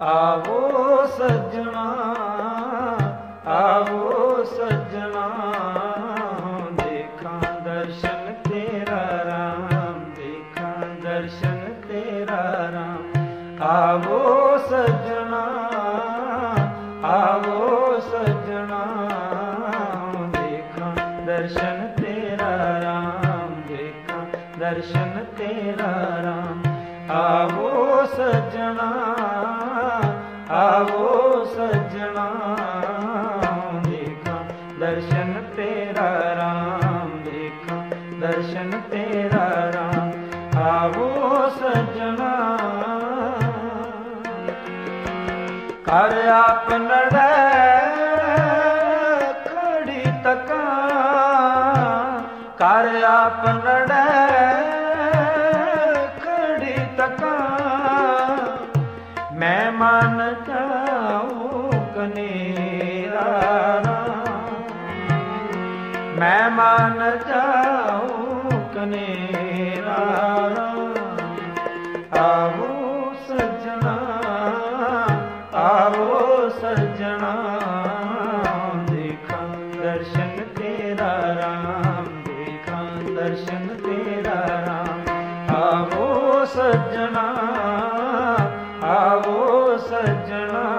ਆਵੋ ਸੱਜਣਾ ਆਵੋ ਸੱਜਣਾ ਦੇਖਾਂ ਦਰਸ਼ਨ ਤੇਰਾ ਰਾਮ ਦੇਖਾਂ ਦਰਸ਼ਨ ਤੇਰਾ ਰਾਮ। ਆਵੋ ਸੱਜਣਾ ਸੱਜਣਾ ਦੇਖਾਂ ਦਰਸ਼ਨ ਤੇਰਾ ਰਾਮ ਦੇਖਾਂ ਦਰਸ਼ਨ ਤੇਰਾ ਰਾਮ ਆਵੋ ਸੱਜਣਾ ਕਰ ਆਪ ਨੜੈ ਖੜੀ ਤਕਾਂ ਕਰ ਆਪ ਨੜੈ ਮੈਂ ਮਨ ਚਾਉ ਕਨੇਰਾ ਆਵੋ ਸਜਣਾ ਆਵੋ ਸਜਣਾ, ਦੇਖਾਂ ਦਰਸ਼ਨ ਤੇਰਾ ਰਾਮ, ਦੇਖਾਂ ਦਰਸ਼ਨ ਤੇਰਾ ਰਾਮ। ਆਵੋ ਸਜਣਾ ਆਵੋ ਸਜਣਾ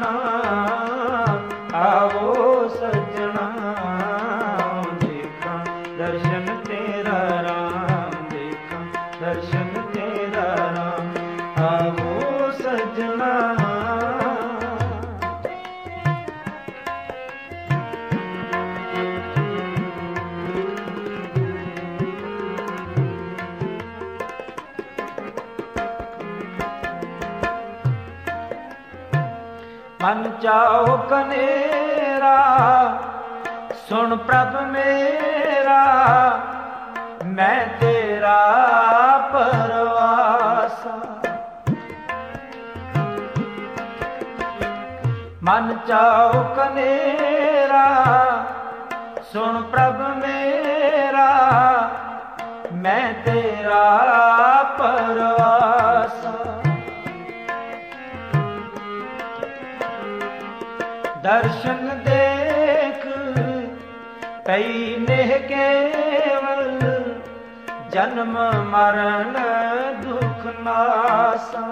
ना ਮਨ ਚਾਓ ਕਨੇਰਾ, ਸੁਣ ਪ੍ਰਭ ਮੇਰਾ, ਮੈਂ ਤੇਰਾ ਪਰਵਾਸਾ। ਮਨ ਚਾਓ ਕਨੇਰਾ, ਸੁਣ ਪ੍ਰਭ ਮੇਰਾ, ਮੈਂ ਤੇਰਾ ਦਰਸ਼ਨ ਦੇਖ, ਕਈ ਨੇਹ ਕੇਵਲ, ਜਨਮ ਮਰਨ ਦੁਖ ਨਾਸਾ।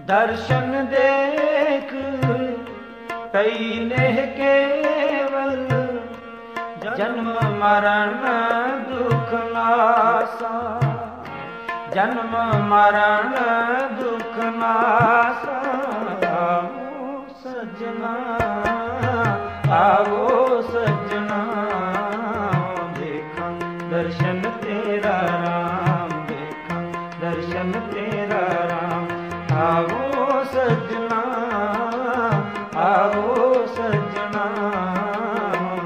ਦਰਸ਼ਨ ਦੇਖ, ਕਈ ਨੇਹ ਕੇਵਲ, ਜਨਮ ਮਰਨ ਦੁਖ ਨਾਸਾ। ਜਨਮ ਮਰਨ ਦੁਖ ਨਾਸਾ ਆਵੋ ਸਜਣਾ। ਆਵੋ ਸਜਣਾ ਦੇਖਾਂ ਦਰਸ਼ਨ ਤੇਰਾ ਰਾਮ ਦੇਖਾਂ ਦਰਸ਼ਨ ਤੇਰਾ ਰਾਮ। ਆਵੋ ਸਜਣਾ ਆਵੋ ਸਜਣਾ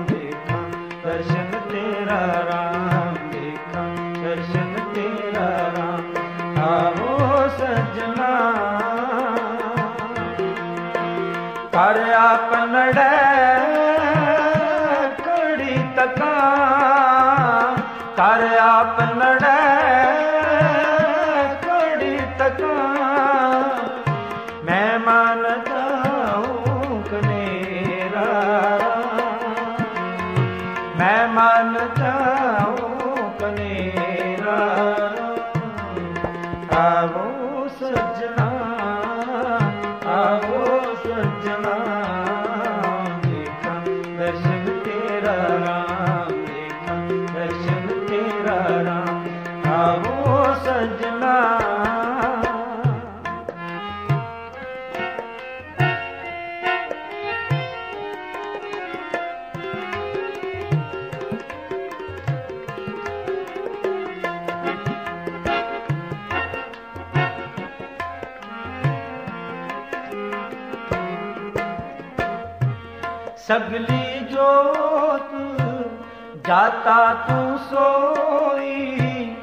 ਦੇਖਾਂ ਦਰਸ਼ਨ ਤੇਰਾ ਰਾਮ। ਸਗਲੀ ਜੋਤ ਜਾਤਾ ਤੂੰ ਸੋਈ,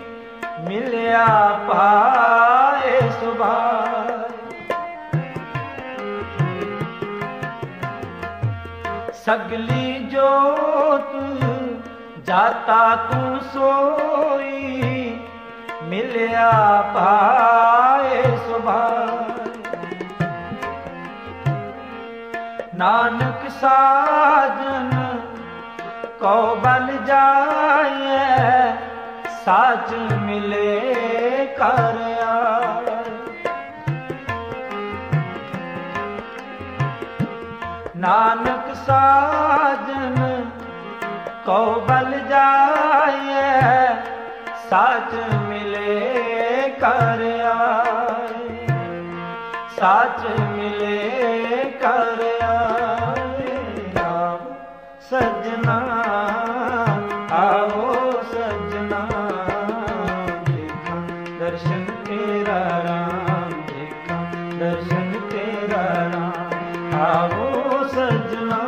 ਮਿਲਿਆ ਪਾਏ ਸੁਭਾਏ। ਸਗਲੀ ਜੋਤ ਜਾਤਾ ਤੂੰ ਸੋਈ, ਮਿਲਿਆ ਪਾਏ ਸੁਭਾਏ। ਨਾਨਕ ਸਾਜਨ ਕੋ ਬਲ ਜਾਏ ਸਾਜ ਮਿਲੇ ਕਰ ਨਾਨਕ ਸਾਜਨ ਕੋ ਬਲ ਜਾਏ ਸਾਜ ਮਿਲੇ ਕਰਿਆ। ਆਏ ਸਾਚ ਮਿਲੇ ਸਜਣਾ, ਆਓ ਸਜਣਾ, ਦੇਖਾਂ ਦਰਸ਼ਨ ਤੇਰਾ ਰਾਮ, ਦੇਖਾਂ ਦਰਸ਼ਨ ਤੇਰਾ ਰਾਮ, ਆਓ ਸਜਣਾ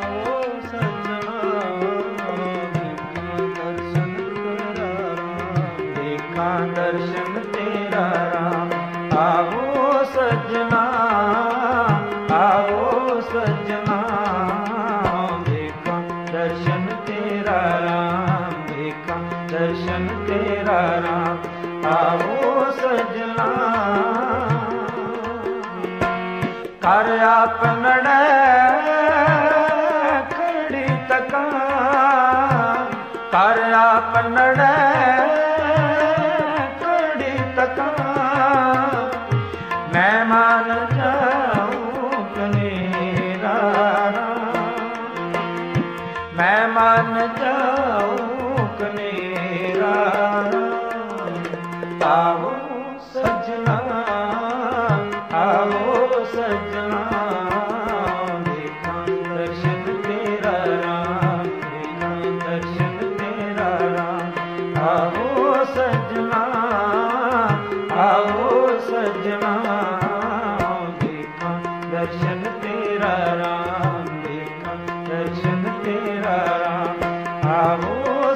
ਆਓ ਸਜਣਾ, ਦੇਖਾਂ ਦਰਸ਼ਨ ਤੇਰਾ ਰਾਮ ਆਓ ਸਜਣਾ। ਕਰ ਆਪਨੜੈ ਖੜੀ ਤਕਾਂ। ਕਰ ਆਪਨੜੈ ਖੜੀ ਤਕਾਂ। ਮੈਂ ਮਨ ਜਾਉ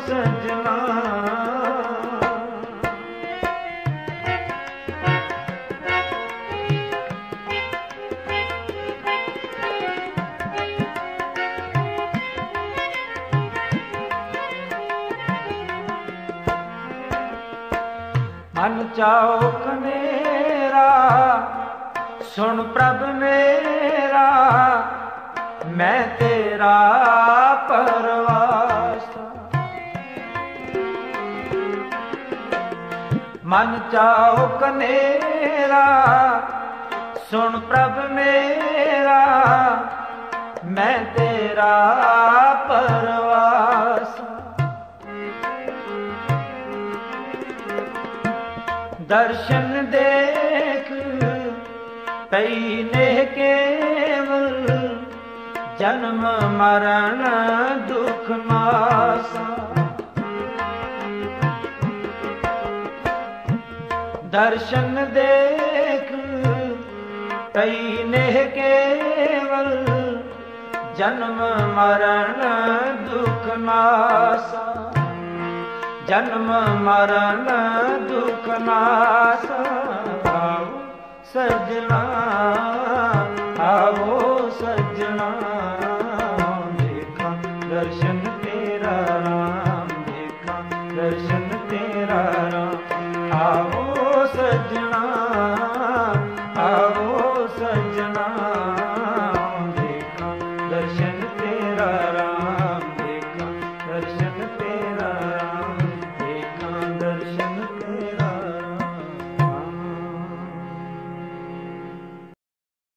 ਸਜਣਾ ਮਨ ਚਾਉ ਕਨੇਰਾ ਸੁਣ ਪ੍ਰਭ ਮੇਰਾ ਮੈਂ ਤੇਰਾ ਪਰਵਾ ਮਨ ਚਾਉ ਕਨੇਰਾ, ਸੁਣ ਪ੍ਰਭ ਮੇਰਾ, ਮੈਂ ਤੇਰਾ ਪਰਵਾਸਾ। ਦਰਸ਼ਨ ਦੇਖ ਪਈ ਨੇ ਕੇਵਲ, ਜਨਮ ਮਰਨ ਦੁਖ ਨਾਸਾ। ਦਰਸ਼ਨ ਦੇਖ ਪਈ ਨੇ ਕੇਵਲ, ਜਨਮ ਮਰਨ ਦੁਖ ਨਾਸਾ। ਜਨਮ ਮਰਨ ਦੁਖ ਨਾਸ, ਆਓ ਸਜਣਾ ਆਓ ਸਜਣਾ। ਸਜਣਾ